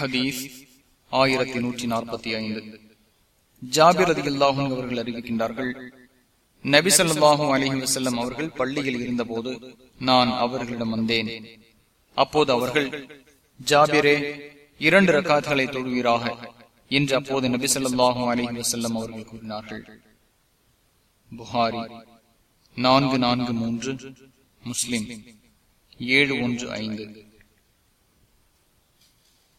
ஹதீஸ் ஆயிரத்தி நூற்றி நாற்பத்தி ஐந்து. ஜாபிர் அதி அவர்கள் அறிவிக்கின்றார்கள் நபிசல்லாஹும் அலிஹி வசல்லம் அவர்கள் பள்ளியில் இருந்தபோது நான் அவர்களிடம் வந்தேன். அப்போது அவர்கள் ஜாபிரே இரண்டு ரக்காத்களை தொழுவீராக என்று அப்போது நபிசல்லாஹும் அலிஹி வசல்லம் அவர்கள் கூறினார்கள். புகாரி நான்கு நான்கு மூன்று முஸ்லிம் ஏழு ஒன்று ஐந்து.